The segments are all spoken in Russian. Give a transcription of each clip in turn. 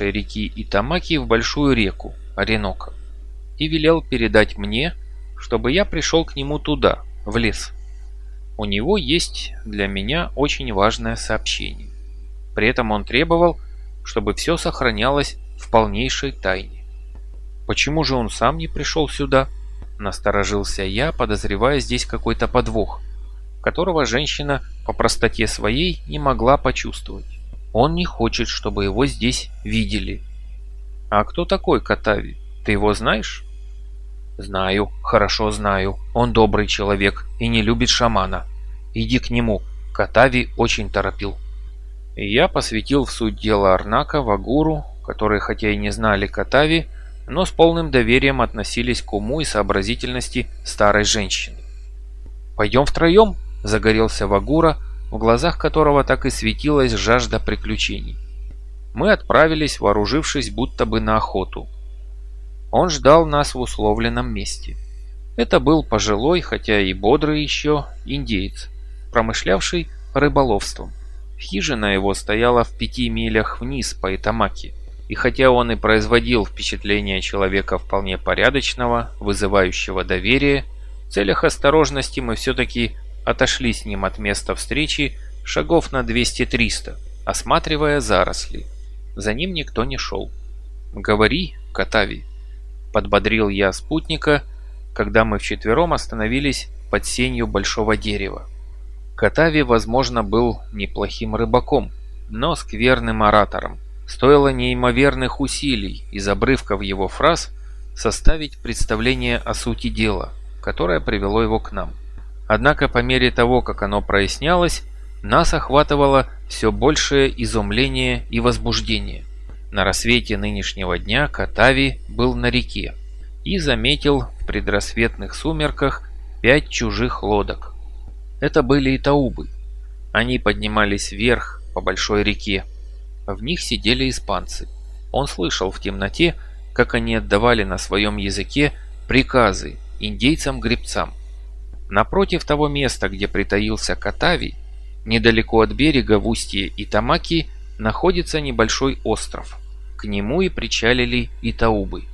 нашей реки Итамаки в большую реку, Оренока, и велел передать мне, чтобы я пришел к нему туда, в лес. У него есть для меня очень важное сообщение. При этом он требовал, чтобы все сохранялось в полнейшей тайне. Почему же он сам не пришел сюда? Насторожился я, подозревая здесь какой-то подвох, которого женщина по простоте своей не могла почувствовать. Он не хочет, чтобы его здесь видели. А кто такой Катави? Ты его знаешь? Знаю, хорошо знаю. Он добрый человек и не любит шамана. Иди к нему. Катави очень торопил. Я посвятил в суть дела Арнака, Вагуру, которые хотя и не знали Катави, но с полным доверием относились к уму и сообразительности старой женщины. «Пойдем втроем?» – загорелся Вагура – в глазах которого так и светилась жажда приключений. Мы отправились, вооружившись будто бы на охоту. Он ждал нас в условленном месте. Это был пожилой, хотя и бодрый еще, индеец, промышлявший рыболовством. Хижина его стояла в пяти милях вниз по Итамаке, и хотя он и производил впечатление человека вполне порядочного, вызывающего доверие, в целях осторожности мы все-таки отошли с ним от места встречи шагов на 200-300, осматривая заросли. За ним никто не шел. «Говори, Катави», — подбодрил я спутника, когда мы вчетвером остановились под сенью большого дерева. Катави, возможно, был неплохим рыбаком, но скверным оратором. Стоило неимоверных усилий из обрывков его фраз составить представление о сути дела, которое привело его к нам. Однако по мере того, как оно прояснялось, нас охватывало все большее изумление и возбуждение. На рассвете нынешнего дня Катави был на реке и заметил в предрассветных сумерках пять чужих лодок. Это были и таубы. Они поднимались вверх по большой реке. В них сидели испанцы. Он слышал в темноте, как они отдавали на своем языке приказы индейцам-гребцам. Напротив того места, где притаился Катави, недалеко от берега в устье Итамаки, находится небольшой остров. К нему и причалили Итаубы.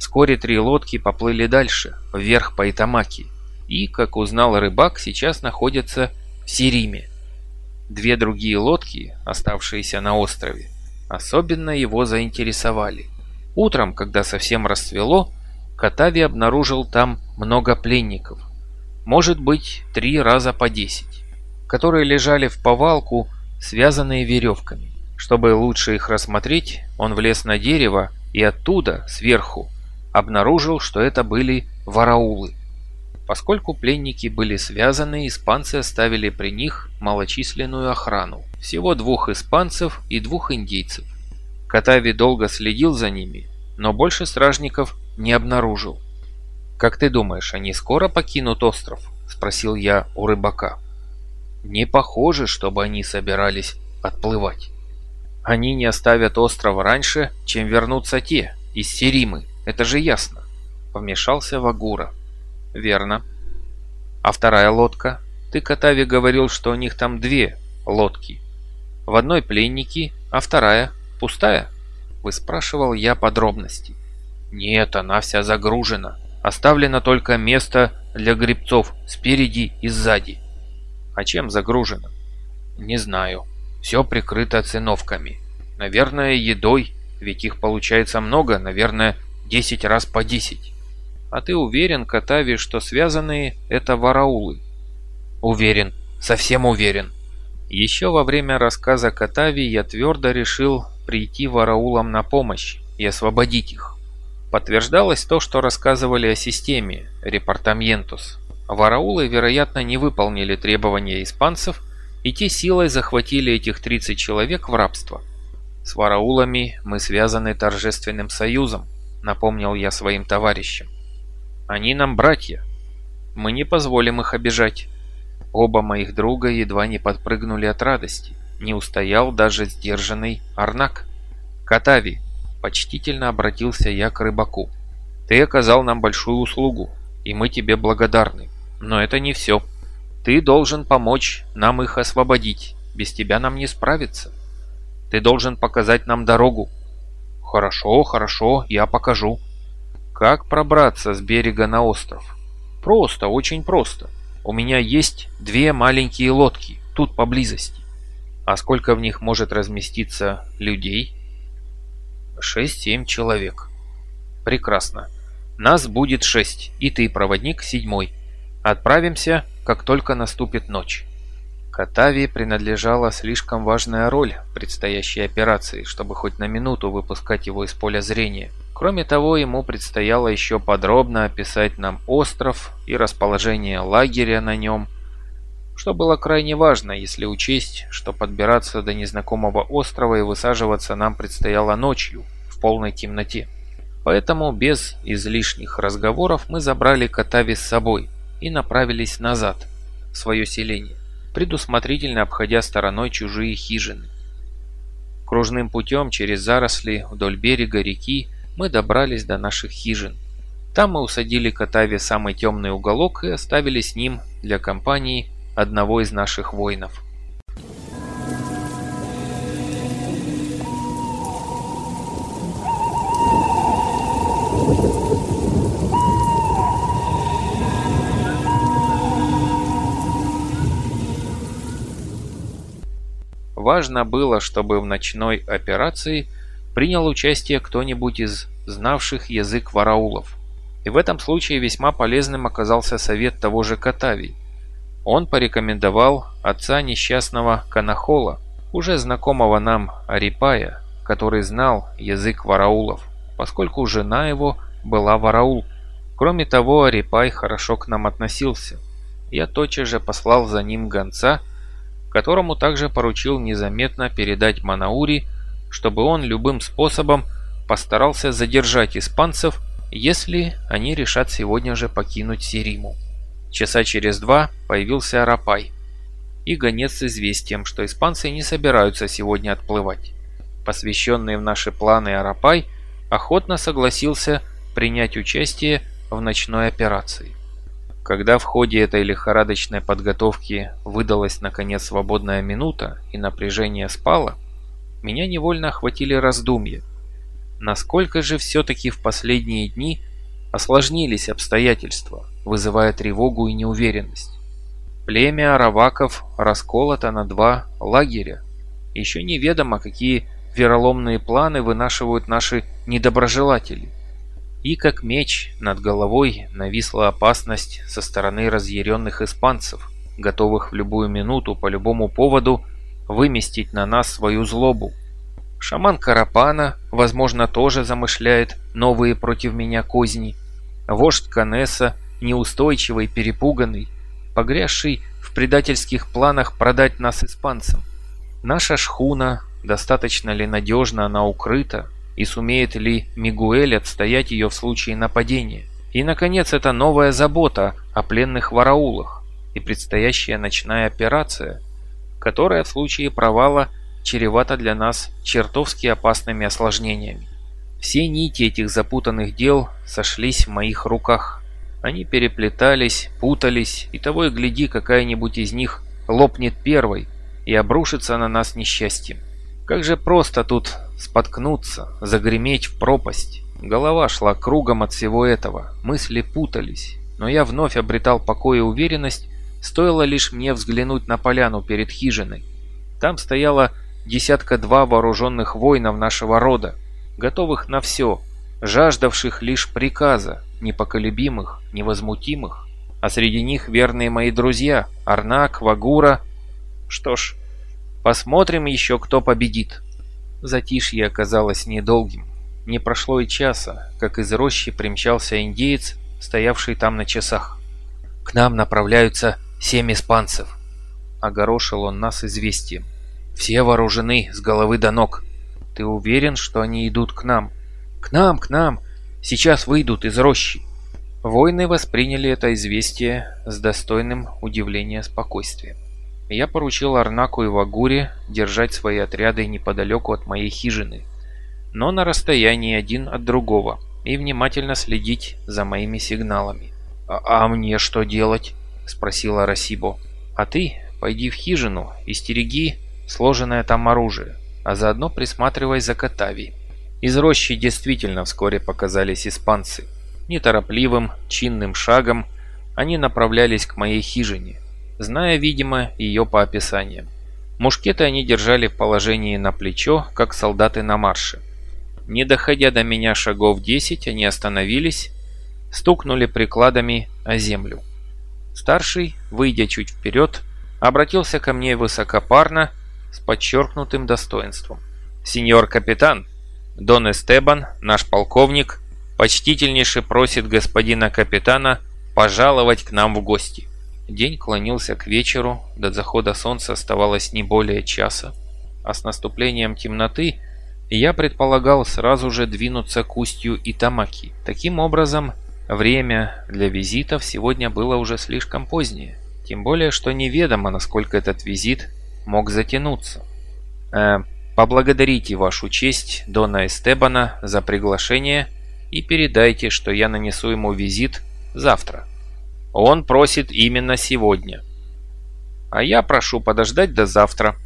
Вскоре три лодки поплыли дальше, вверх по Итамаки, и, как узнал рыбак, сейчас находятся в Сириме. Две другие лодки, оставшиеся на острове, особенно его заинтересовали. Утром, когда совсем расцвело, Катави обнаружил там много пленников – может быть три раза по десять, которые лежали в повалку, связанные веревками. Чтобы лучше их рассмотреть, он влез на дерево и оттуда, сверху, обнаружил, что это были вараулы. Поскольку пленники были связаны, испанцы оставили при них малочисленную охрану. Всего двух испанцев и двух индейцев. Катави долго следил за ними, но больше стражников не обнаружил. «Как ты думаешь, они скоро покинут остров?» – спросил я у рыбака. «Не похоже, чтобы они собирались отплывать. Они не оставят остров раньше, чем вернутся те, из Серимы, это же ясно», – вмешался Вагура. «Верно. А вторая лодка? Ты, Катави, говорил, что у них там две лодки. В одной пленники, а вторая пустая?» – выспрашивал я подробности. «Нет, она вся загружена», Оставлено только место для грибцов спереди и сзади. А чем загружено? Не знаю. Все прикрыто циновками. Наверное, едой, ведь их получается много, наверное, 10 раз по 10. А ты уверен, Катави, что связанные это вараулы? Уверен, совсем уверен. Еще во время рассказа Катави я твердо решил прийти вараулам на помощь и освободить их. Подтверждалось то, что рассказывали о системе «Репортаментус». Вараулы, вероятно, не выполнили требования испанцев, и те силой захватили этих 30 человек в рабство. «С вараулами мы связаны торжественным союзом», — напомнил я своим товарищам. «Они нам братья. Мы не позволим их обижать». Оба моих друга едва не подпрыгнули от радости. Не устоял даже сдержанный Арнак. «Катави, Почтительно обратился я к рыбаку. «Ты оказал нам большую услугу, и мы тебе благодарны. Но это не все. Ты должен помочь нам их освободить. Без тебя нам не справиться. Ты должен показать нам дорогу, Хорошо, хорошо, я покажу. Как пробраться с берега на остров? Просто, очень просто. У меня есть две маленькие лодки, тут поблизости. А сколько в них может разместиться людей? Шесть-семь человек. Прекрасно. Нас будет шесть, и ты, проводник, седьмой. Отправимся, как только наступит ночь. Катавии принадлежала слишком важная роль в предстоящей операции, чтобы хоть на минуту выпускать его из поля зрения. Кроме того, ему предстояло еще подробно описать нам остров и расположение лагеря на нем, что было крайне важно, если учесть, что подбираться до незнакомого острова и высаживаться нам предстояло ночью, полной темноте. Поэтому без излишних разговоров мы забрали Катави с собой и направились назад, в свое селение предусмотрительно обходя стороной чужие хижины. Кружным путем через заросли вдоль берега реки мы добрались до наших хижин. Там мы усадили Катаве самый темный уголок и оставили с ним для компании одного из наших воинов. Важно было, чтобы в ночной операции принял участие кто-нибудь из знавших язык вараулов. И в этом случае весьма полезным оказался совет того же Катави. Он порекомендовал отца несчастного Канахола, уже знакомого нам Арипая, который знал язык вараулов, поскольку жена его была вараул. Кроме того, Арипай хорошо к нам относился. Я тотчас же послал за ним гонца, которому также поручил незаметно передать Манаури, чтобы он любым способом постарался задержать испанцев, если они решат сегодня же покинуть Сириму. Часа через два появился Арапай и гонец с известием, что испанцы не собираются сегодня отплывать. Посвященный в наши планы Арапай охотно согласился принять участие в ночной операции. Когда в ходе этой лихорадочной подготовки выдалась наконец свободная минута и напряжение спало, меня невольно охватили раздумья. Насколько же все-таки в последние дни осложнились обстоятельства, вызывая тревогу и неуверенность. Племя араваков расколото на два лагеря. Еще неведомо, какие вероломные планы вынашивают наши недоброжелатели – и как меч над головой нависла опасность со стороны разъяренных испанцев, готовых в любую минуту по любому поводу выместить на нас свою злобу. Шаман Карапана, возможно, тоже замышляет новые против меня козни. Вождь Канеса, неустойчивый, перепуганный, погрязший в предательских планах продать нас испанцам. Наша шхуна, достаточно ли надежно она укрыта, и сумеет ли Мигуэль отстоять ее в случае нападения. И, наконец, это новая забота о пленных вараулах и предстоящая ночная операция, которая в случае провала чревата для нас чертовски опасными осложнениями. Все нити этих запутанных дел сошлись в моих руках. Они переплетались, путались, и того и гляди, какая-нибудь из них лопнет первой и обрушится на нас несчастьем. Как же просто тут споткнуться, загреметь в пропасть. Голова шла кругом от всего этого, мысли путались, но я вновь обретал покой и уверенность, стоило лишь мне взглянуть на поляну перед хижиной. Там стояло десятка-два вооруженных воинов нашего рода, готовых на все, жаждавших лишь приказа, непоколебимых, невозмутимых. А среди них верные мои друзья Арнак, Вагура. Что ж, посмотрим еще, кто победит. Затишье оказалось недолгим. Не прошло и часа, как из рощи примчался индеец, стоявший там на часах. «К нам направляются семь испанцев», — огорошил он нас известием. «Все вооружены с головы до ног. Ты уверен, что они идут к нам?» «К нам, к нам! Сейчас выйдут из рощи!» Воины восприняли это известие с достойным удивления спокойствием я поручил Арнаку и Вагуре держать свои отряды неподалеку от моей хижины, но на расстоянии один от другого, и внимательно следить за моими сигналами. «А, а мне что делать?» – спросила Расибо. «А ты пойди в хижину и стереги сложенное там оружие, а заодно присматривай за Катави. Из рощи действительно вскоре показались испанцы. Неторопливым, чинным шагом они направлялись к моей хижине, зная, видимо, ее по описаниям. Мушкеты они держали в положении на плечо, как солдаты на марше. Не доходя до меня шагов десять, они остановились, стукнули прикладами о землю. Старший, выйдя чуть вперед, обратился ко мне высокопарно, с подчеркнутым достоинством. «Сеньор капитан, Дон Эстебан, наш полковник, почтительнейше просит господина капитана пожаловать к нам в гости». День клонился к вечеру, до захода солнца оставалось не более часа, а с наступлением темноты я предполагал сразу же двинуться к устью Итамаки. Таким образом, время для визитов сегодня было уже слишком позднее. Тем более, что неведомо, насколько этот визит мог затянуться. Э, поблагодарите вашу честь Дона Эстебана за приглашение и передайте, что я нанесу ему визит завтра. Он просит именно сегодня. А я прошу подождать до завтра.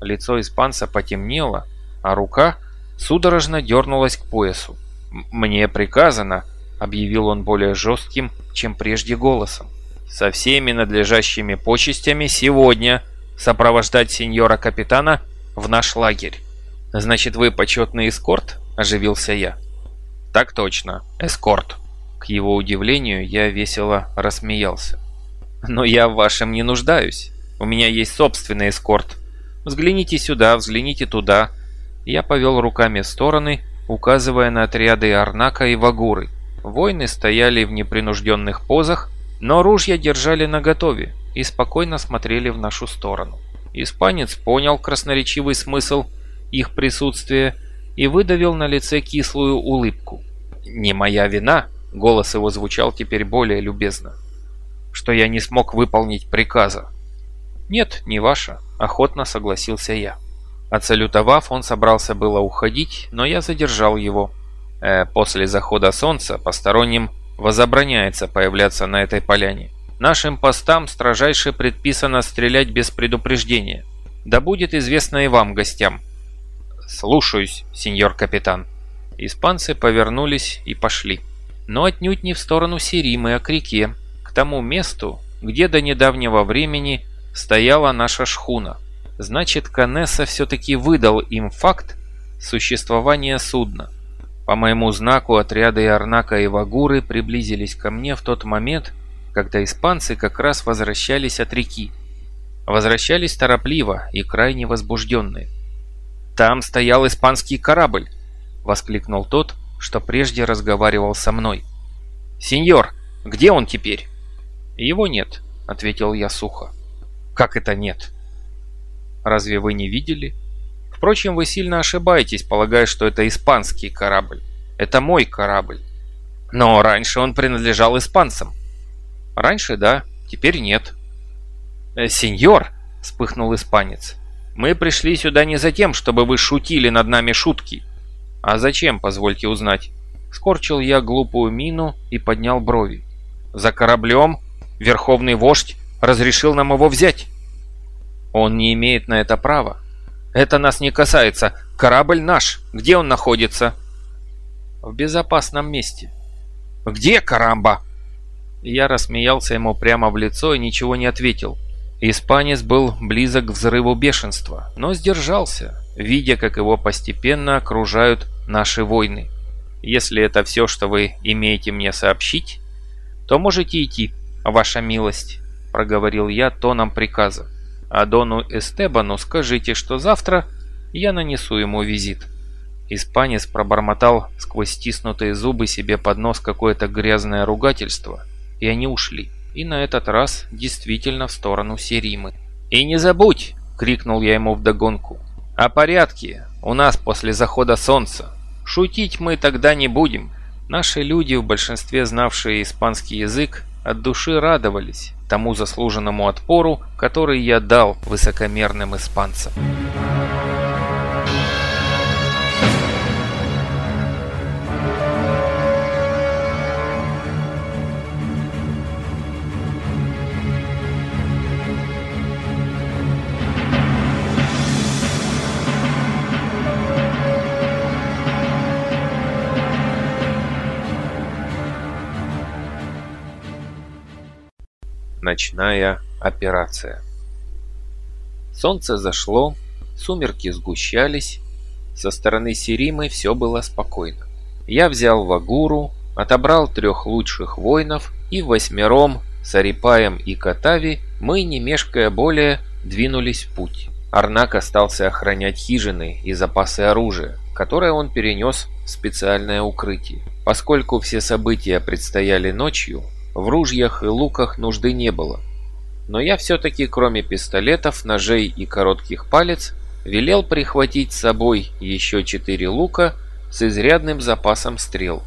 Лицо испанца потемнело, а рука судорожно дернулась к поясу. «Мне приказано», — объявил он более жестким, чем прежде голосом, «со всеми надлежащими почестями сегодня сопровождать сеньора-капитана в наш лагерь». «Значит, вы почетный эскорт?» – оживился я. «Так точно, эскорт». К его удивлению я весело рассмеялся. «Но я в вашем не нуждаюсь. У меня есть собственный эскорт. Взгляните сюда, взгляните туда». Я повел руками в стороны, указывая на отряды Арнака и Вагуры. Воины стояли в непринужденных позах, но ружья держали наготове, и спокойно смотрели в нашу сторону. Испанец понял красноречивый смысл их присутствия и выдавил на лице кислую улыбку. «Не моя вина», — голос его звучал теперь более любезно, — «что я не смог выполнить приказа». «Нет, не ваша», — охотно согласился я. Отсалютовав, он собрался было уходить, но я задержал его. Э, после захода солнца посторонним возобраняется появляться на этой поляне. Нашим постам строжайше предписано стрелять без предупреждения. Да будет известно и вам, гостям. Слушаюсь, сеньор капитан. Испанцы повернулись и пошли. Но отнюдь не в сторону Серимы, а к реке, к тому месту, где до недавнего времени стояла наша шхуна. Значит, Канесса все-таки выдал им факт существования судна. По моему знаку отряды Арнака и Вагуры приблизились ко мне в тот момент, когда испанцы как раз возвращались от реки. Возвращались торопливо и крайне возбужденные. «Там стоял испанский корабль!» — воскликнул тот, что прежде разговаривал со мной. «Сеньор, где он теперь?» «Его нет», — ответил я сухо. «Как это нет?» «Разве вы не видели?» «Впрочем, вы сильно ошибаетесь, полагая, что это испанский корабль. Это мой корабль. Но раньше он принадлежал испанцам. Раньше да, теперь нет. Э, «Сеньор!» — вспыхнул испанец. «Мы пришли сюда не за тем, чтобы вы шутили над нами шутки». «А зачем, позвольте узнать?» Скорчил я глупую мину и поднял брови. «За кораблем верховный вождь разрешил нам его взять». «Он не имеет на это права. Это нас не касается. Корабль наш. Где он находится?» «В безопасном месте». «Где, карамба?» Я рассмеялся ему прямо в лицо и ничего не ответил. Испанец был близок к взрыву бешенства, но сдержался, видя, как его постепенно окружают наши войны. Если это все, что вы имеете мне сообщить, то можете идти, ваша милость, проговорил я тоном приказа. А Дону Эстебану скажите, что завтра я нанесу ему визит. Испанец пробормотал сквозь стиснутые зубы себе под нос какое-то грязное ругательство – и они ушли. И на этот раз действительно в сторону Серимы. «И не забудь!» — крикнул я ему вдогонку. «О порядке! У нас после захода солнца! Шутить мы тогда не будем!» Наши люди, в большинстве знавшие испанский язык, от души радовались тому заслуженному отпору, который я дал высокомерным испанцам. Ночная операция. Солнце зашло, сумерки сгущались. Со стороны Серимы все было спокойно. Я взял Вагуру, отобрал трех лучших воинов и восьмером с Арипаем и Катави мы, не мешкая более, двинулись в путь. Арнак остался охранять хижины и запасы оружия, которое он перенес в специальное укрытие. Поскольку все события предстояли ночью, в ружьях и луках нужды не было. Но я все-таки, кроме пистолетов, ножей и коротких палец, велел прихватить с собой еще четыре лука с изрядным запасом стрел.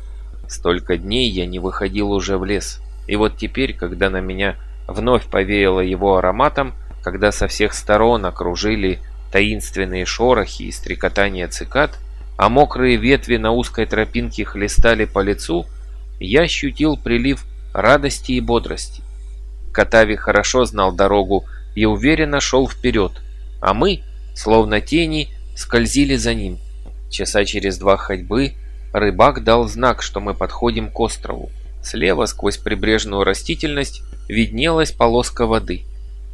Столько дней я не выходил уже в лес. И вот теперь, когда на меня вновь повеяло его ароматом, когда со всех сторон окружили таинственные шорохи и стрекотания цикад, а мокрые ветви на узкой тропинке хлестали по лицу, я ощутил прилив радости и бодрости. Катави хорошо знал дорогу и уверенно шел вперед, а мы, словно тени, скользили за ним. Часа через два ходьбы рыбак дал знак, что мы подходим к острову. Слева, сквозь прибрежную растительность, виднелась полоска воды.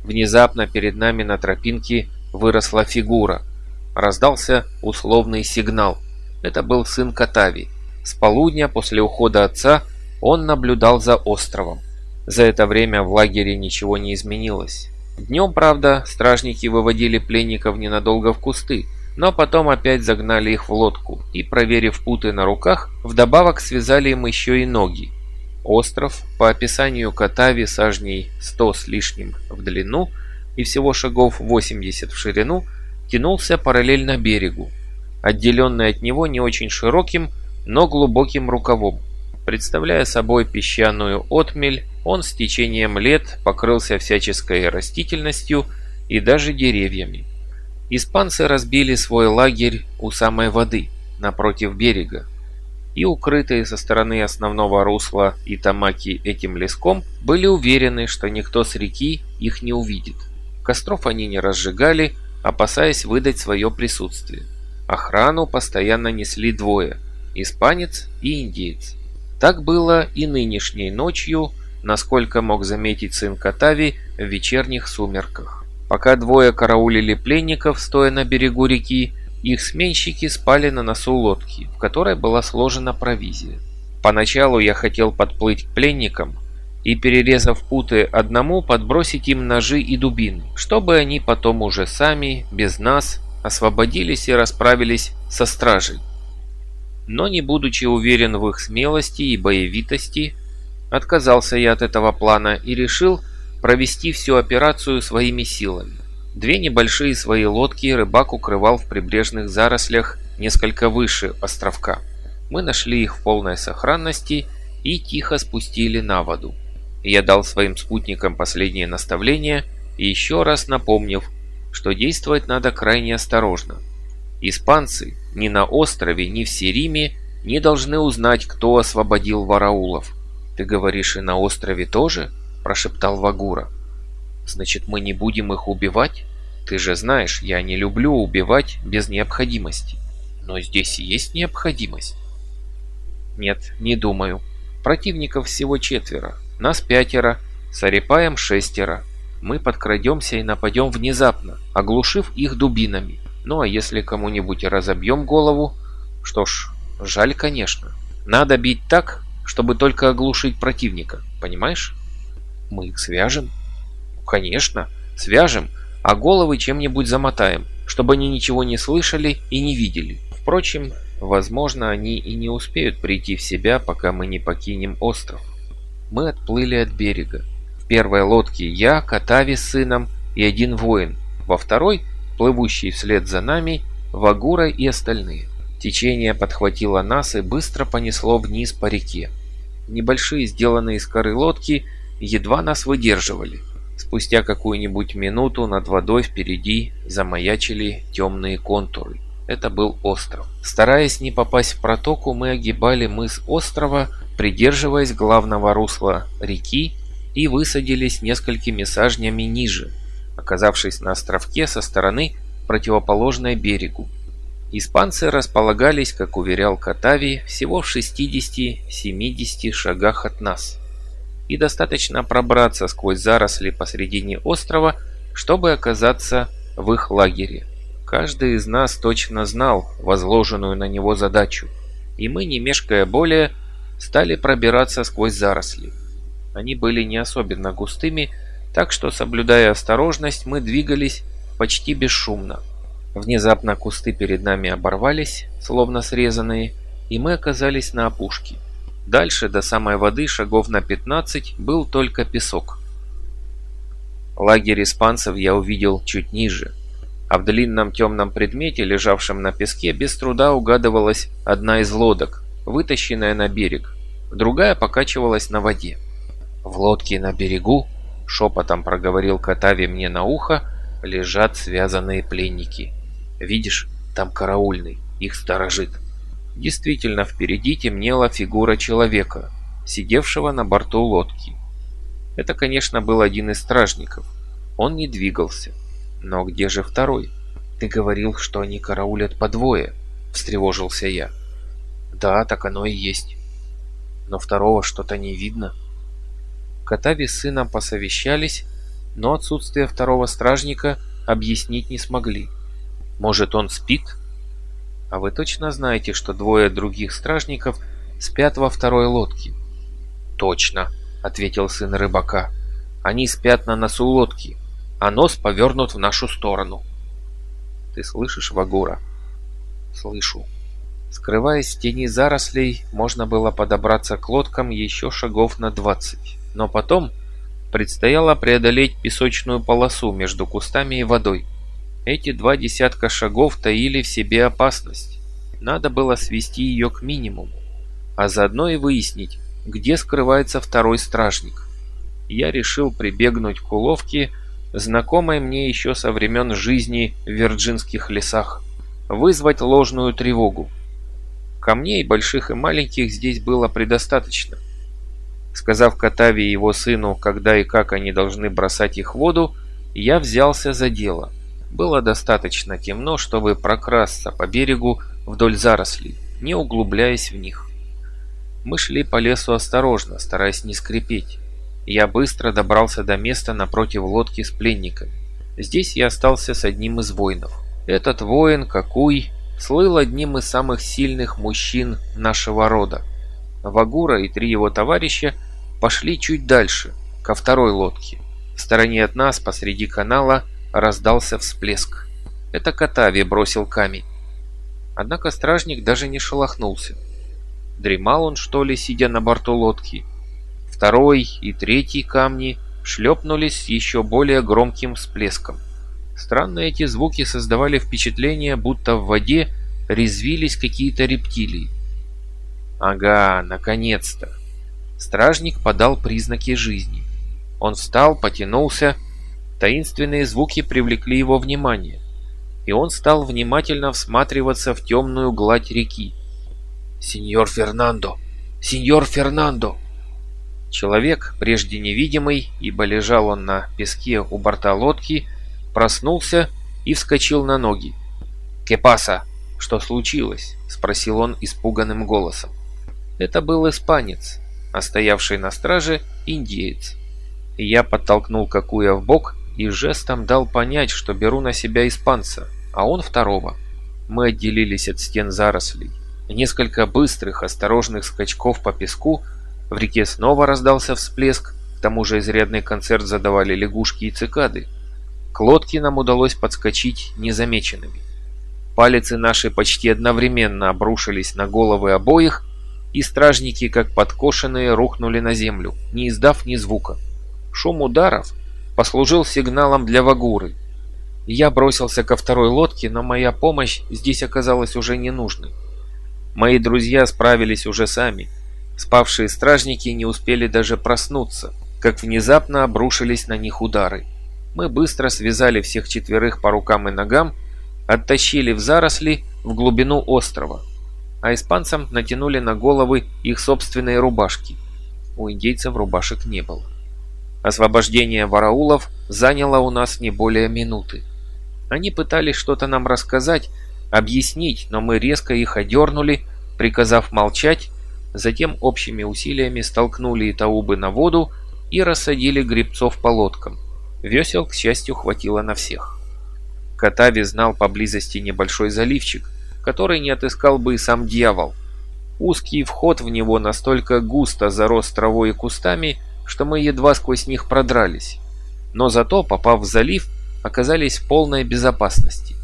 Внезапно перед нами на тропинке выросла фигура. Раздался условный сигнал. Это был сын Катави. С полудня после ухода отца он наблюдал за островом. За это время в лагере ничего не изменилось. Днем, правда, стражники выводили пленников ненадолго в кусты, но потом опять загнали их в лодку и, проверив путы на руках, вдобавок связали им еще и ноги. Остров, по описанию Катави сажней 100 с лишним в длину и всего шагов 80 в ширину, тянулся параллельно берегу, отделенный от него не очень широким, но глубоким рукавом. Представляя собой песчаную отмель, он с течением лет покрылся всяческой растительностью и даже деревьями. Испанцы разбили свой лагерь у самой воды, напротив берега, и укрытые со стороны основного русла Итамаки этим леском, были уверены, что никто с реки их не увидит. Костров они не разжигали, опасаясь выдать свое присутствие. Охрану постоянно несли двое – испанец и индеец. Так было и нынешней ночью, насколько мог заметить сын Катави в вечерних сумерках. Пока двое караулили пленников, стоя на берегу реки, их сменщики спали на носу лодки, в которой была сложена провизия. Поначалу я хотел подплыть к пленникам и, перерезав путы одному, подбросить им ножи и дубины, чтобы они потом уже сами, без нас, освободились и расправились со стражей. Но не будучи уверен в их смелости и боевитости, отказался я от этого плана и решил провести всю операцию своими силами. Две небольшие свои лодки рыбак укрывал в прибрежных зарослях несколько выше островка. Мы нашли их в полной сохранности и тихо спустили на воду. Я дал своим спутникам последнее наставление еще раз напомнив, что действовать надо крайне осторожно. Испанцы ни на острове, ни в Сериме не должны узнать, кто освободил вараулов. «Ты говоришь, и на острове тоже?» – прошептал Вагура. Значит, мы не будем их убивать? Ты же знаешь, я не люблю убивать без необходимости. Но здесь есть необходимость. Нет, не думаю. Противников всего четверо. Нас пятеро, с Арипаем шестеро. Мы подкрадемся и нападем внезапно, оглушив их дубинами. Ну а если кому-нибудь разобьем голову? Что ж, жаль, конечно. Надо бить так, чтобы только оглушить противника, понимаешь? Мы их свяжем? Конечно, свяжем, а головы чем-нибудь замотаем, чтобы они ничего не слышали и не видели. Впрочем, возможно, они и не успеют прийти в себя, пока мы не покинем остров. Мы отплыли от берега. В первой лодке я, Катави с сыном и один воин. Во второй, плывущий вслед за нами, Вагура и остальные. Течение подхватило нас и быстро понесло вниз по реке. Небольшие, сделанные из коры лодки, едва нас выдерживали – Спустя какую-нибудь минуту над водой впереди замаячили темные контуры. Это был остров. Стараясь не попасть в протоку, мы огибали мыс острова, придерживаясь главного русла реки и высадились несколькими сажнями ниже, оказавшись на островке со стороны противоположной берегу. Испанцы располагались, как уверял Катави, всего в 60-70 шагах от нас. и достаточно пробраться сквозь заросли посредине острова, чтобы оказаться в их лагере. Каждый из нас точно знал возложенную на него задачу, и мы, не мешкая более, стали пробираться сквозь заросли. Они были не особенно густыми, так что, соблюдая осторожность, мы двигались почти бесшумно. Внезапно кусты перед нами оборвались, словно срезанные, и мы оказались на опушке. Дальше, до самой воды, шагов на 15, был только песок. Лагерь испанцев я увидел чуть ниже, а в длинном темном предмете, лежавшем на песке, без труда угадывалась одна из лодок, вытащенная на берег, другая покачивалась на воде. В лодке на берегу, шепотом проговорил Катави мне на ухо, лежат связанные пленники. Видишь, там караульный, их сторожит. Действительно, впереди темнела фигура человека, сидевшего на борту лодки. Это, конечно, был один из стражников. Он не двигался. Но где же второй? Ты говорил, что они караулят по двое, встревожился я. Да, так оно и есть. Но второго что-то не видно. Катави с сыном посовещались, но отсутствие второго стражника объяснить не смогли. Может, он спит? А вы точно знаете, что двое других стражников спят во второй лодке? Точно, ответил сын рыбака. Они спят на носу лодки, а нос повернут в нашу сторону. Ты слышишь, Вагура? Слышу. Скрываясь в тени зарослей, можно было подобраться к лодкам еще шагов на двадцать. Но потом предстояло преодолеть песочную полосу между кустами и водой. Эти два десятка шагов таили в себе опасность. Надо было свести ее к минимуму, а заодно и выяснить, где скрывается второй стражник. Я решил прибегнуть к уловке, знакомой мне еще со времен жизни в Вирджинских лесах, вызвать ложную тревогу. Камней, больших и маленьких, здесь было предостаточно. Сказав Катаве и его сыну, когда и как они должны бросать их в воду, я взялся за дело. Было достаточно темно, чтобы прокрасться по берегу вдоль зарослей, не углубляясь в них. Мы шли по лесу осторожно, стараясь не скрипеть. Я быстро добрался до места напротив лодки с пленниками. Здесь я остался с одним из воинов. Этот воин, Какуй, слыл одним из самых сильных мужчин нашего рода. Вагура и три его товарища пошли чуть дальше, ко второй лодке. В стороне от нас, посреди канала, раздался всплеск. Это Катави бросил камень. Однако стражник даже не шелохнулся. Дремал он, что ли, сидя на борту лодки. Второй и третий камни шлепнулись еще более громким всплеском. Странно эти звуки создавали впечатление, будто в воде резвились какие-то рептилии. Ага, наконец-то. Стражник подал признаки жизни. Он встал, потянулся. Таинственные звуки привлекли его внимание. И он стал внимательно всматриваться в темную гладь реки. «Сеньор Фернандо! Сеньор Фернандо!» Человек, прежде невидимый, ибо лежал он на песке у борта лодки, проснулся и вскочил на ноги. «Кепаса! Что случилось?» – спросил он испуганным голосом. Это был испанец, а стоявший на страже индеец. я подтолкнул Какуя в бок и жестом дал понять, что беру на себя испанца, а он второго. Мы отделились от стен зарослей. Несколько быстрых, осторожных скачков по песку, в реке снова раздался всплеск, к тому же изрядный концерт задавали лягушки и цикады. К лодке нам удалось подскочить незамеченными. Палицы наши почти одновременно обрушились на головы обоих, и стражники, как подкошенные, рухнули на землю, не издав ни звука. Шум ударов послужил сигналом для Вагуры. Я бросился ко второй лодке, но моя помощь здесь оказалась уже ненужной. Мои друзья справились уже сами. Спавшие стражники не успели даже проснуться, как внезапно обрушились на них удары. Мы быстро связали всех четверых по рукам и ногам, оттащили в заросли в глубину острова а испанцам натянули на головы их собственные рубашки. У индейцев рубашек не было. Освобождение вараулов заняло у нас не более минуты. Они пытались что-то нам рассказать, объяснить, но мы резко их одернули, приказав молчать, затем общими усилиями столкнули Итаубы на воду и рассадили грибцов по лодкам. Весел, к счастью, хватило на всех. Катави знал поблизости небольшой заливчик, который не отыскал бы и сам дьявол. Узкий вход в него настолько густо зарос травой и кустами, что мы едва сквозь них продрались. Но зато, попав в залив, оказались в полной безопасности.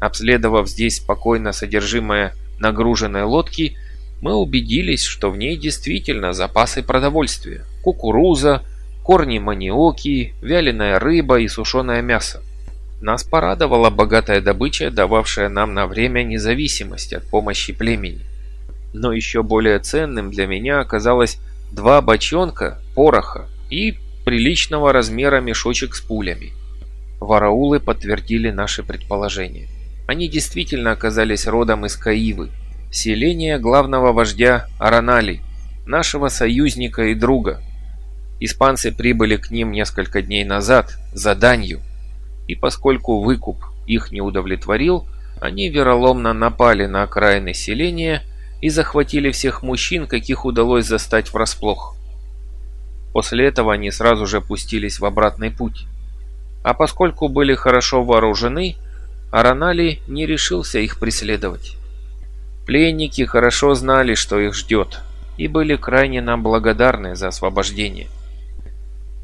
Обследовав здесь спокойно содержимое нагруженной лодки, мы убедились, что в ней действительно запасы продовольствия. Кукуруза, корни маниоки, вяленая рыба и сушеное мясо. Нас порадовала богатая добыча, дававшая нам на время независимость от помощи племени. Но еще более ценным для меня оказалось два бочонка пороха и приличного размера мешочек с пулями. Вараулы подтвердили наши предположения. Они действительно оказались родом из Каивы, селения главного вождя Аранали, нашего союзника и друга. Испанцы прибыли к ним несколько дней назад за данью, и поскольку выкуп их не удовлетворил, они вероломно напали на окраины селения и захватили всех мужчин, каких удалось застать врасплох. После этого они сразу же пустились в обратный путь. А поскольку были хорошо вооружены, Аранали не решился их преследовать. Пленники хорошо знали, что их ждет, и были крайне нам благодарны за освобождение.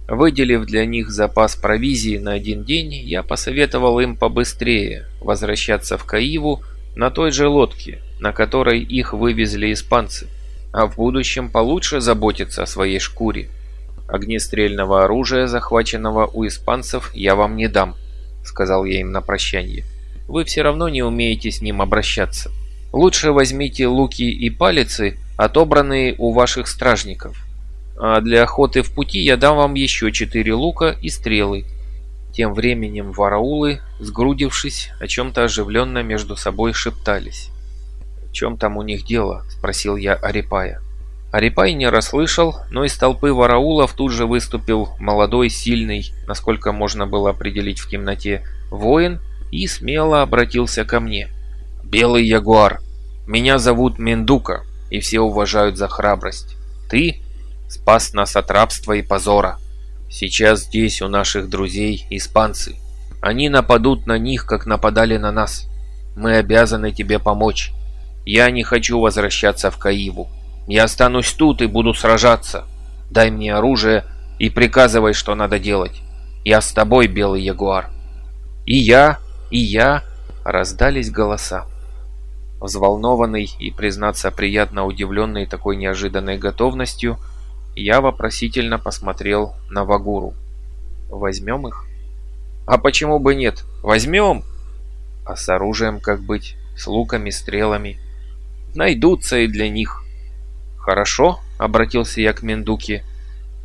Выделив для них запас провизии на один день, я посоветовал им побыстрее возвращаться в Каиву на той же лодке, на которой их вывезли испанцы, а в будущем получше заботиться о своей шкуре. Огнестрельного оружия, захваченного у испанцев, я вам не дам, сказал я им на прощание вы все равно не умеете с ним обращаться. Лучше возьмите луки и палицы, отобранные у ваших стражников. А для охоты в пути я дам вам еще четыре лука и стрелы. Тем временем вараулы, сгрудившись, о чем-то оживленно между собой шептались. «В чем там у них дело?» – спросил я Арипая. Арипай не расслышал, но из толпы вараулов тут же выступил молодой, сильный, насколько можно было определить в темноте, воин и смело обратился ко мне. «Белый ягуар, меня зовут Мендука, и все уважают за храбрость. Ты спас нас от рабства и позора. Сейчас здесь у наших друзей испанцы. Они нападут на них, как нападали на нас. Мы обязаны тебе помочь. Я не хочу возвращаться в Каиву. Я останусь тут и буду сражаться. Дай мне оружие и приказывай, что надо делать. Я с тобой, белый ягуар. И я, и я раздались голоса. Взволнованный и, признаться, приятно удивленный такой неожиданной готовностью, я вопросительно посмотрел на Вагуру. «Возьмем их?» «А почему бы нет? Возьмем!» «А с оружием как быть? С луками, стрелами?» «Найдутся и для них». «Хорошо», — обратился я к Мендуке.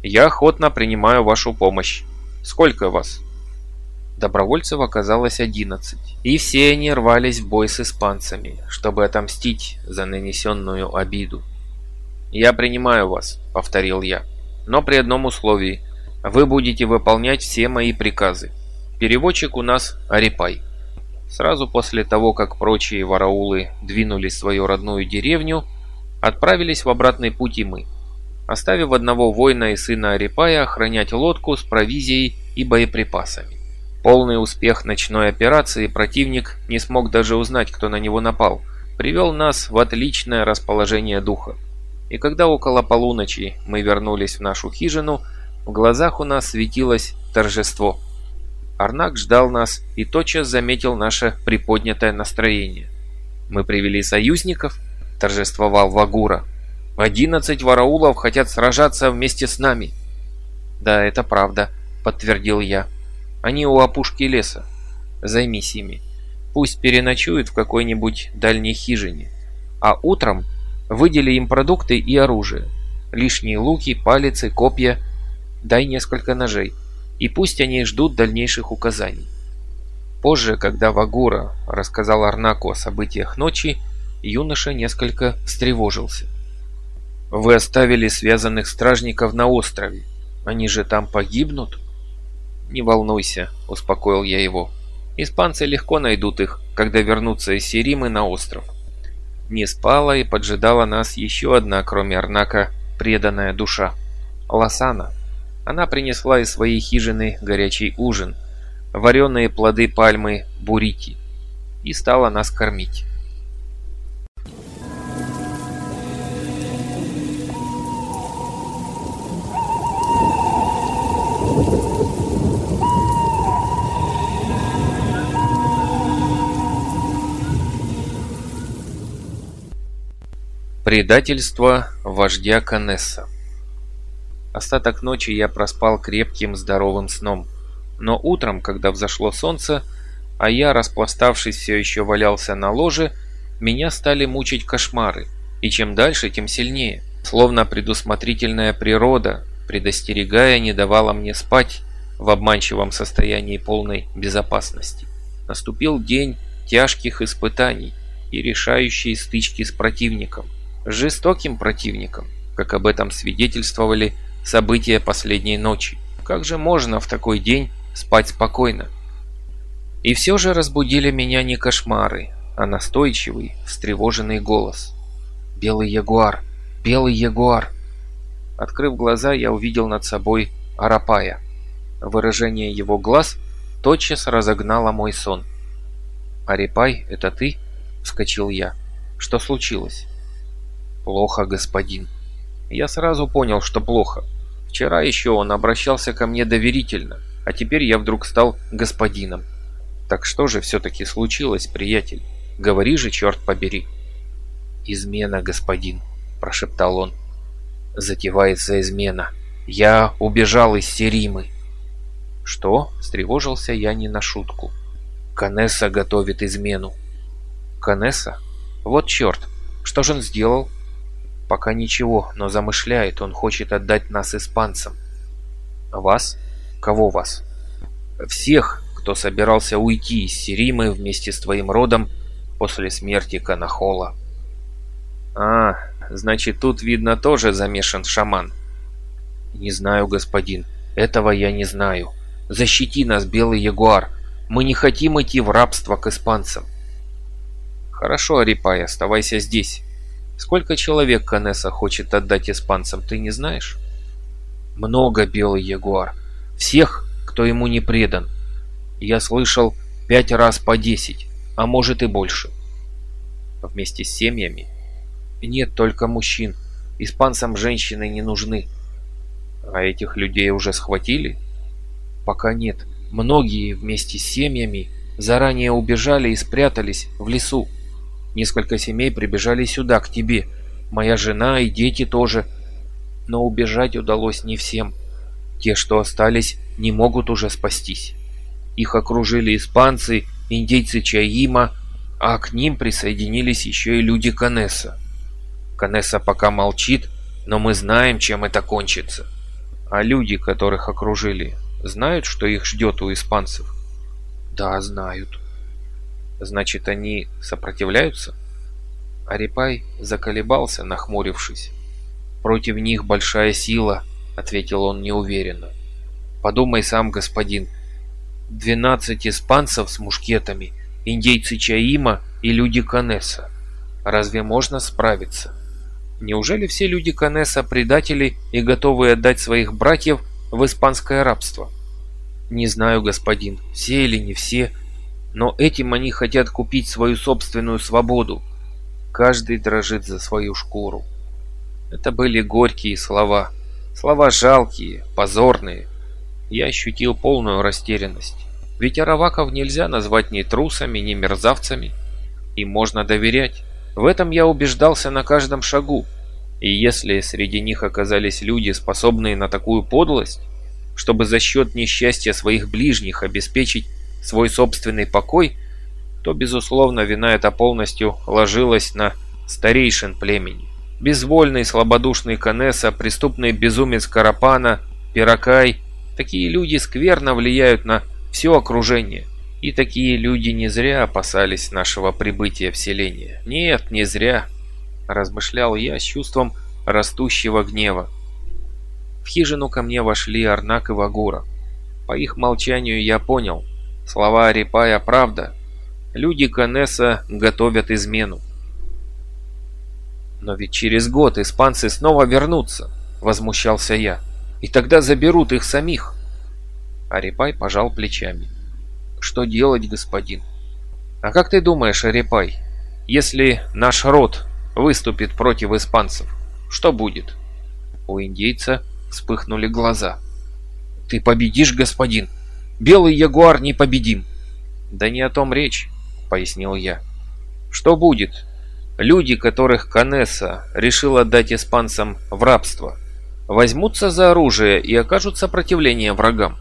«Я охотно принимаю вашу помощь. Сколько вас?» Добровольцев оказалось 11, и все они рвались в бой с испанцами, чтобы отомстить за нанесенную обиду. «Я принимаю вас», — повторил я, — «но при одном условии. Вы будете выполнять все мои приказы. Переводчик у нас Арипай». Сразу после того, как прочие вараулы двинулись в свою родную деревню, отправились в обратный путь и мы, оставив одного воина и сына Арипая охранять лодку с провизией и боеприпасами. Полный успех ночной операции противник не смог даже узнать, кто на него напал, привел нас в отличное расположение духа. И когда около полуночи мы вернулись в нашу хижину, в глазах у нас светилось торжество. Арнак ждал нас и тотчас заметил наше приподнятое настроение. «Мы привели союзников?» – торжествовал Вагура. «Одиннадцать вараулов хотят сражаться вместе с нами». «Да, это правда», – подтвердил я. Они у опушки леса. Займись ими. Пусть переночуют в какой-нибудь дальней хижине. А утром выдели им продукты и оружие. Лишние луки, палицы, копья. Дай несколько ножей. И пусть они ждут дальнейших указаний. Позже, когда Вагура рассказал Арнаку о событиях ночи, юноша несколько встревожился. «Вы оставили связанных стражников на острове. Они же там погибнут?» «Не волнуйся», — успокоил я его. «Испанцы легко найдут их, когда вернутся из Серимы на остров». Не спала и поджидала нас еще одна, кроме Арнака, преданная душа. Лосана. Она принесла из своей хижины горячий ужин, вареные плоды пальмы бурити, и стала нас кормить. Предательство вождя Канесса Остаток ночи я проспал крепким здоровым сном. Но утром, когда взошло солнце, а я, распластавшись, все еще валялся на ложе, меня стали мучить кошмары. И чем дальше, тем сильнее. Словно предусмотрительная природа, предостерегая, не давала мне спать в обманчивом состоянии полной безопасности. Наступил день тяжких испытаний и решающей стычки с противником – жестоким противником, как об этом свидетельствовали события последней ночи. Как же можно в такой день спать спокойно? И все же разбудили меня не кошмары, а настойчивый, встревоженный голос. «Белый ягуар! Белый ягуар!» Открыв глаза, я увидел над собой Арапая. Выражение его глаз тотчас разогнало мой сон. «Арипай, это ты?» — вскочил я. «Что случилось?» «Плохо, господин». Я сразу понял, что плохо. Вчера еще он обращался ко мне доверительно, а теперь я вдруг стал господином. Так что же все-таки случилось, приятель? Говори же, черт побери. «Измена, господин», – прошептал он. «Затевается измена. Я убежал из Серимы». «Что?» – встревожился я не на шутку. «Канесса готовит измену». «Канесса? Вот черт! Что же он сделал?» Пока ничего, но замышляет, он хочет отдать нас испанцам. Вас? Кого вас? Всех, кто собирался уйти из Серимы вместе с твоим родом после смерти Канахола. А, значит, тут, видно, тоже замешан шаман. Не знаю, господин, этого я не знаю. Защити нас, Белый Ягуар. Мы не хотим идти в рабство к испанцам. Хорошо, Арипай, оставайся здесь. Сколько человек Канесса хочет отдать испанцам, ты не знаешь? Много, Белый Ягуар. Всех, кто ему не предан. Я слышал пять раз по десять, а может и больше. Вместе с семьями? Нет, только мужчин. Испанцам женщины не нужны. А этих людей уже схватили? Пока нет. Многие вместе с семьями заранее убежали и спрятались в лесу. Несколько семей прибежали сюда, к тебе. Моя жена и дети тоже. Но убежать удалось не всем. Те, что остались, не могут уже спастись. Их окружили испанцы, индейцы Чаима, а к ним присоединились еще и люди Канесса. Канесса пока молчит, но мы знаем, чем это кончится. А люди, которых окружили, знают, что их ждет у испанцев? Да, знают. Значит, они сопротивляются? Арипай заколебался, нахмурившись. «Против них большая сила», — ответил он неуверенно. «Подумай сам, господин. Двенадцать испанцев с мушкетами, индейцы Чаима и люди Канеса. Разве можно справиться? Неужели все люди Канеса предатели и готовы отдать своих братьев в испанское рабство?» «Не знаю, господин, все или не все, но этим они хотят купить свою собственную свободу. Каждый дрожит за свою шкуру. Это были горькие слова. Слова жалкие, позорные. Я ощутил полную растерянность. Ведь араваков нельзя назвать ни трусами, ни мерзавцами. Им можно доверять. В этом я убеждался на каждом шагу. И если среди них оказались люди, способные на такую подлость, чтобы за счет несчастья своих ближних обеспечить свой собственный покой, то, безусловно, вина эта полностью ложилась на старейшин племени. Безвольный, слабодушный Канеса, преступный безумец Карапана, Пиракай – такие люди скверно влияют на все окружение. И такие люди не зря опасались нашего прибытия в селение. Нет, не зря, размышлял я с чувством растущего гнева. В хижину ко мне вошли Арнак и Вагура. По их молчанию я понял, Слова Арипая правда. Люди Канеса готовят измену. Но ведь через год испанцы снова вернутся, возмущался я. И тогда заберут их самих. Арипай пожал плечами. Что делать, господин? А как ты думаешь, Арипай, если наш род выступит против испанцев, что будет? У индейца вспыхнули глаза. Ты победишь, господин? Белый ягуар непобедим. Да не о том речь, пояснил я. Что будет? Люди, которых Канесса решил отдать испанцам в рабство, возьмутся за оружие и окажут сопротивление врагам.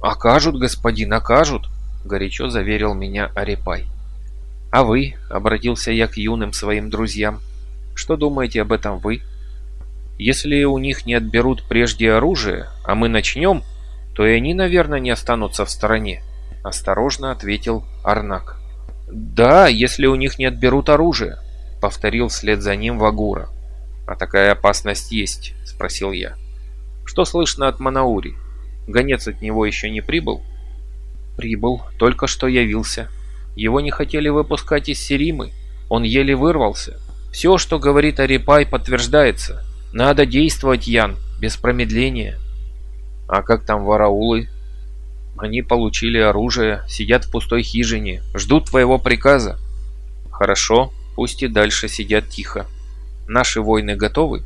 «Окажут, господин, окажут», — горячо заверил меня Арипай. «А вы?» — обратился я к юным своим друзьям. «Что думаете об этом вы?» «Если у них не отберут прежде оружие, а мы начнем, то и они, наверное, не останутся в стороне», — осторожно ответил Арнак. «Да, если у них не отберут оружие», — повторил вслед за ним Вагура. «А такая опасность есть?» — спросил я. «Что слышно от Манаури? Гонец от него еще не прибыл?» «Прибыл, только что явился. Его не хотели выпускать из Серимы. Он еле вырвался. Все, что говорит Арипай, подтверждается. Надо действовать, Ян, без промедления». «А как там вараулы?» Они получили оружие, сидят в пустой хижине, ждут твоего приказа. Хорошо, пусть и дальше сидят тихо. Наши воины готовы?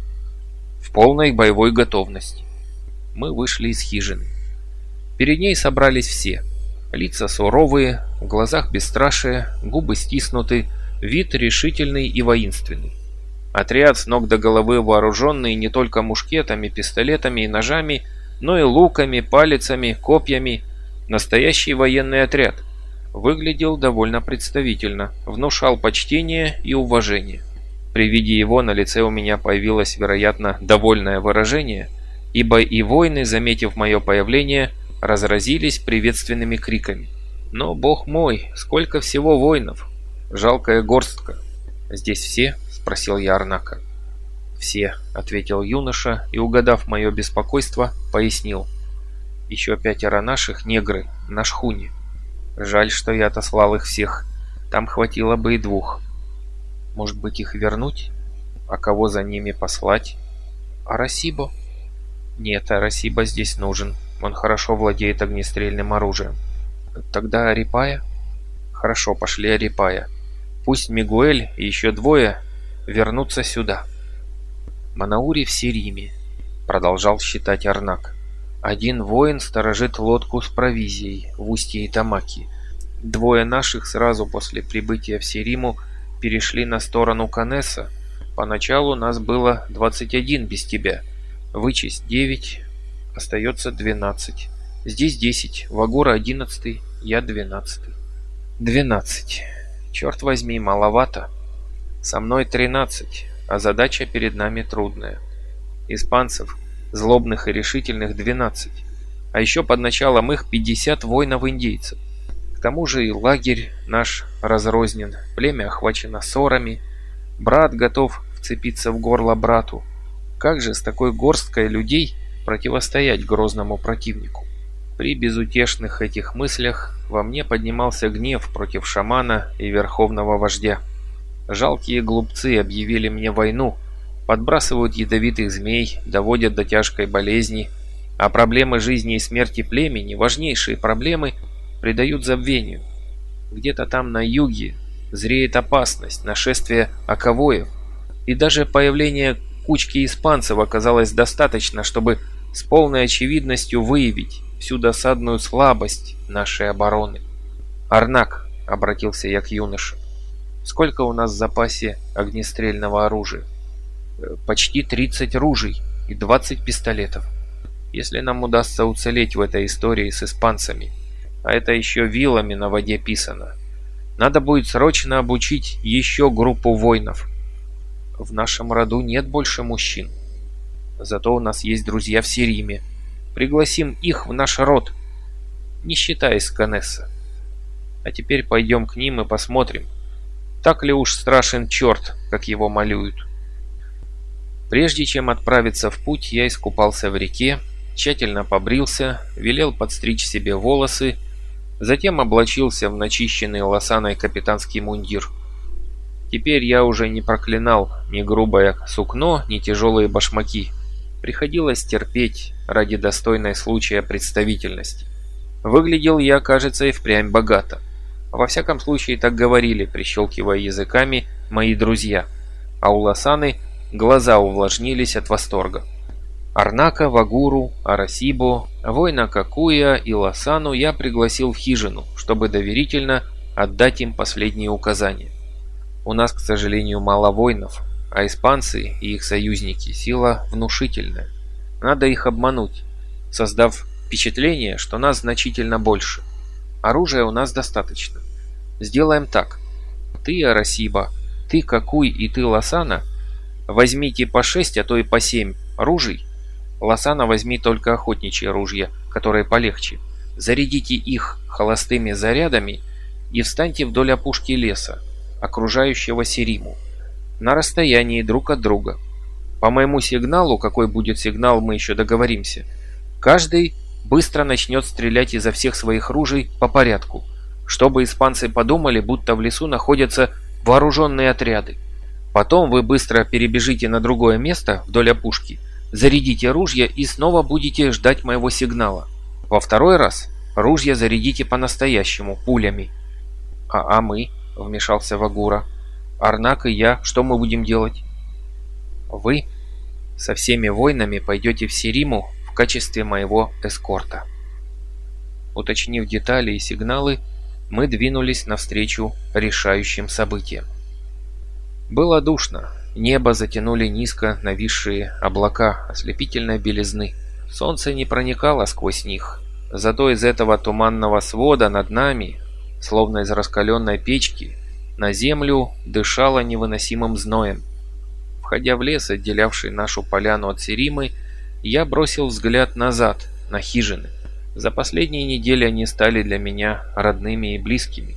В полной боевой готовности. Мы вышли из хижины. Перед ней собрались все. Лица суровые, в глазах бесстрашие, губы стиснуты, вид решительный и воинственный. Отряд с ног до головы вооруженный не только мушкетами, пистолетами и ножами, но и луками, палицами, копьями – Настоящий военный отряд. Выглядел довольно представительно, внушал почтение и уважение. При виде его на лице у меня появилось, вероятно, довольное выражение, ибо и воины, заметив мое появление, разразились приветственными криками. Но, бог мой, сколько всего воинов! Жалкая горстка. «Здесь все?» – спросил я Арнака. «Все», – ответил юноша и, угадав мое беспокойство, пояснил. Еще пятеро наших негры на шхуне. Жаль, что я отослал их всех. Там хватило бы и двух. Может быть, их вернуть? А кого за ними послать? Арасибо? Нет, Арасибо здесь нужен. Он хорошо владеет огнестрельным оружием. Тогда Арипая? Хорошо, пошли Арипая. Пусть Мигуэль и еще двое вернутся сюда. Манаури в Сириме, продолжал считать Арнак. Один воин сторожит лодку с провизией в устье Итамаки. Двое наших сразу после прибытия в Сериму перешли на сторону Канеса. Поначалу нас было 21 без тебя. Вычесть 9, остается 12. Здесь 10, Вагура 11, я 12. 12. Черт возьми, маловато. Со мной 13, а задача перед нами трудная. Испанцев злобных и решительных 12, а еще под началом их 50 воинов-индейцев. К тому же и лагерь наш разрознен, племя охвачено ссорами, брат готов вцепиться в горло брату. Как же с такой горсткой людей противостоять грозному противнику? При безутешных этих мыслях во мне поднимался гнев против шамана и верховного вождя. Жалкие глупцы объявили мне войну, подбрасывают ядовитых змей, доводят до тяжкой болезни, а проблемы жизни и смерти племени, важнейшие проблемы, придают забвению. Где-то там на юге зреет опасность, нашествие оковоев, и даже появление кучки испанцев оказалось достаточно, чтобы с полной очевидностью выявить всю досадную слабость нашей обороны. «Арнак», — обратился я к юноше, — «сколько у нас в запасе огнестрельного оружия?» почти 30 ружей и 20 пистолетов. Если нам удастся уцелеть в этой истории с испанцами, а это еще вилами на воде писано, надо будет срочно обучить еще группу воинов. В нашем роду нет больше мужчин. Зато у нас есть друзья в Сириме. Пригласим их в наш род, не считая Сканесса. А теперь пойдем к ним и посмотрим, так ли уж страшен черт, как его малюют. Прежде чем отправиться в путь, я искупался в реке, тщательно побрился, велел подстричь себе волосы, затем облачился в начищенный лосаной капитанский мундир. Теперь я уже не проклинал ни грубое сукно, ни тяжелые башмаки. Приходилось терпеть ради достойной случая представительности. Выглядел я, кажется, и впрямь богато. Во всяком случае, так говорили, прищелкивая языками, мои друзья. А у Лосаны глаза увлажнились от восторга. Арнака, Вагуру, Арасибо, воина Какуя и Лосану я пригласил в хижину, чтобы доверительно отдать им последние указания. У нас, к сожалению, мало воинов, а испанцы и их союзники сила внушительная. Надо их обмануть, создав впечатление, что нас значительно больше. Оружия у нас достаточно. Сделаем так. Ты, Арасиба, ты, Какуй и ты, Лосана, возьмите по шесть, а то и по семь ружей. Лосана возьми только охотничьи ружья, которые полегче. Зарядите их холостыми зарядами и встаньте вдоль опушки леса, окружающего Сериму, на расстоянии друг от друга. По моему сигналу, какой будет сигнал, мы еще договоримся, каждый быстро начнет стрелять изо всех своих ружей по порядку – чтобы испанцы подумали, будто в лесу находятся вооруженные отряды. Потом вы быстро перебежите на другое место вдоль опушки, зарядите ружья и снова будете ждать моего сигнала. Во второй раз ружья зарядите по-настоящему, пулями. «А, а мы?» – вмешался Вагура. «Арнак и я, что мы будем делать?» «Вы со всеми воинами пойдете в Сериму в качестве моего эскорта». Уточнив детали и сигналы, мы двинулись навстречу решающим событиям. Было душно, небо затянули низко нависшие облака ослепительной белизны. Солнце не проникало сквозь них, зато из этого туманного свода над нами, словно из раскаленной печки, на землю дышало невыносимым зноем. Входя в лес, отделявший нашу поляну от Серимы, я бросил взгляд назад, на хижины. За последние недели они стали для меня родными и близкими.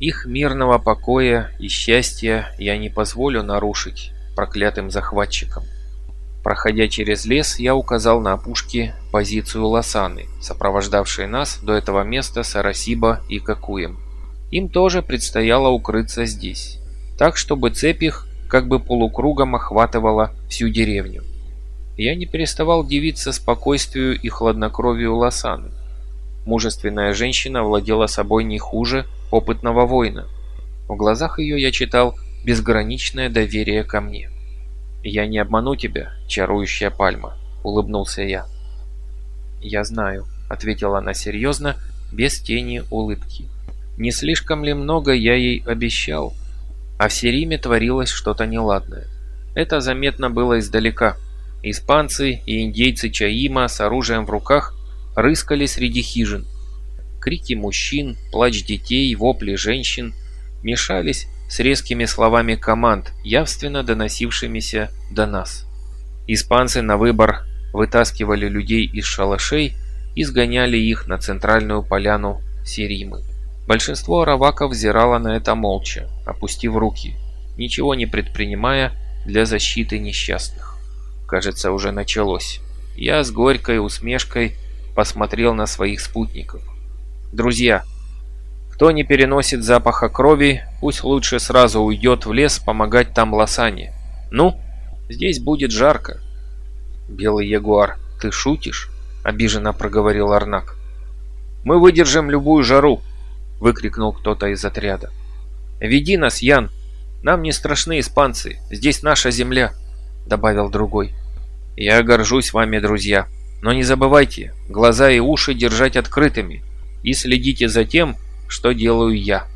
Их мирного покоя и счастья я не позволю нарушить проклятым захватчикам. Проходя через лес, я указал на опушке позицию Лосаны, сопровождавшей нас до этого места с Арасиба и Какуем. Им тоже предстояло укрыться здесь, так чтобы цепь их как бы полукругом охватывала всю деревню. Я не переставал дивиться спокойствию и хладнокровию Лосаны. Мужественная женщина владела собой не хуже опытного воина. В глазах ее я читал безграничное доверие ко мне. «Я не обману тебя, чарующая пальма», — улыбнулся я. «Я знаю», — ответила она серьезно, без тени улыбки. «Не слишком ли много я ей обещал?» А в Сериме творилось что-то неладное. Это заметно было издалека. Испанцы и индейцы Чаима с оружием в руках рыскали среди хижин. Крики мужчин, плач детей, вопли женщин мешались с резкими словами команд, явственно доносившимися до нас. Испанцы на выбор вытаскивали людей из шалашей и сгоняли их на центральную поляну Серимы. Большинство араваков взирало на это молча, опустив руки, ничего не предпринимая для защиты несчастных кажется, уже началось. Я с горькой усмешкой посмотрел на своих спутников. «Друзья, кто не переносит запаха крови, пусть лучше сразу уйдет в лес помогать там Лосане. Ну, здесь будет жарко». «Белый ягуар, ты шутишь?» – обиженно проговорил Арнак. «Мы выдержим любую жару!» – выкрикнул кто-то из отряда. «Веди нас, Ян! Нам не страшны испанцы, здесь наша земля!» — добавил другой. «Я горжусь вами, друзья. Но не забывайте, глаза и уши держать открытыми и следите за тем, что делаю я».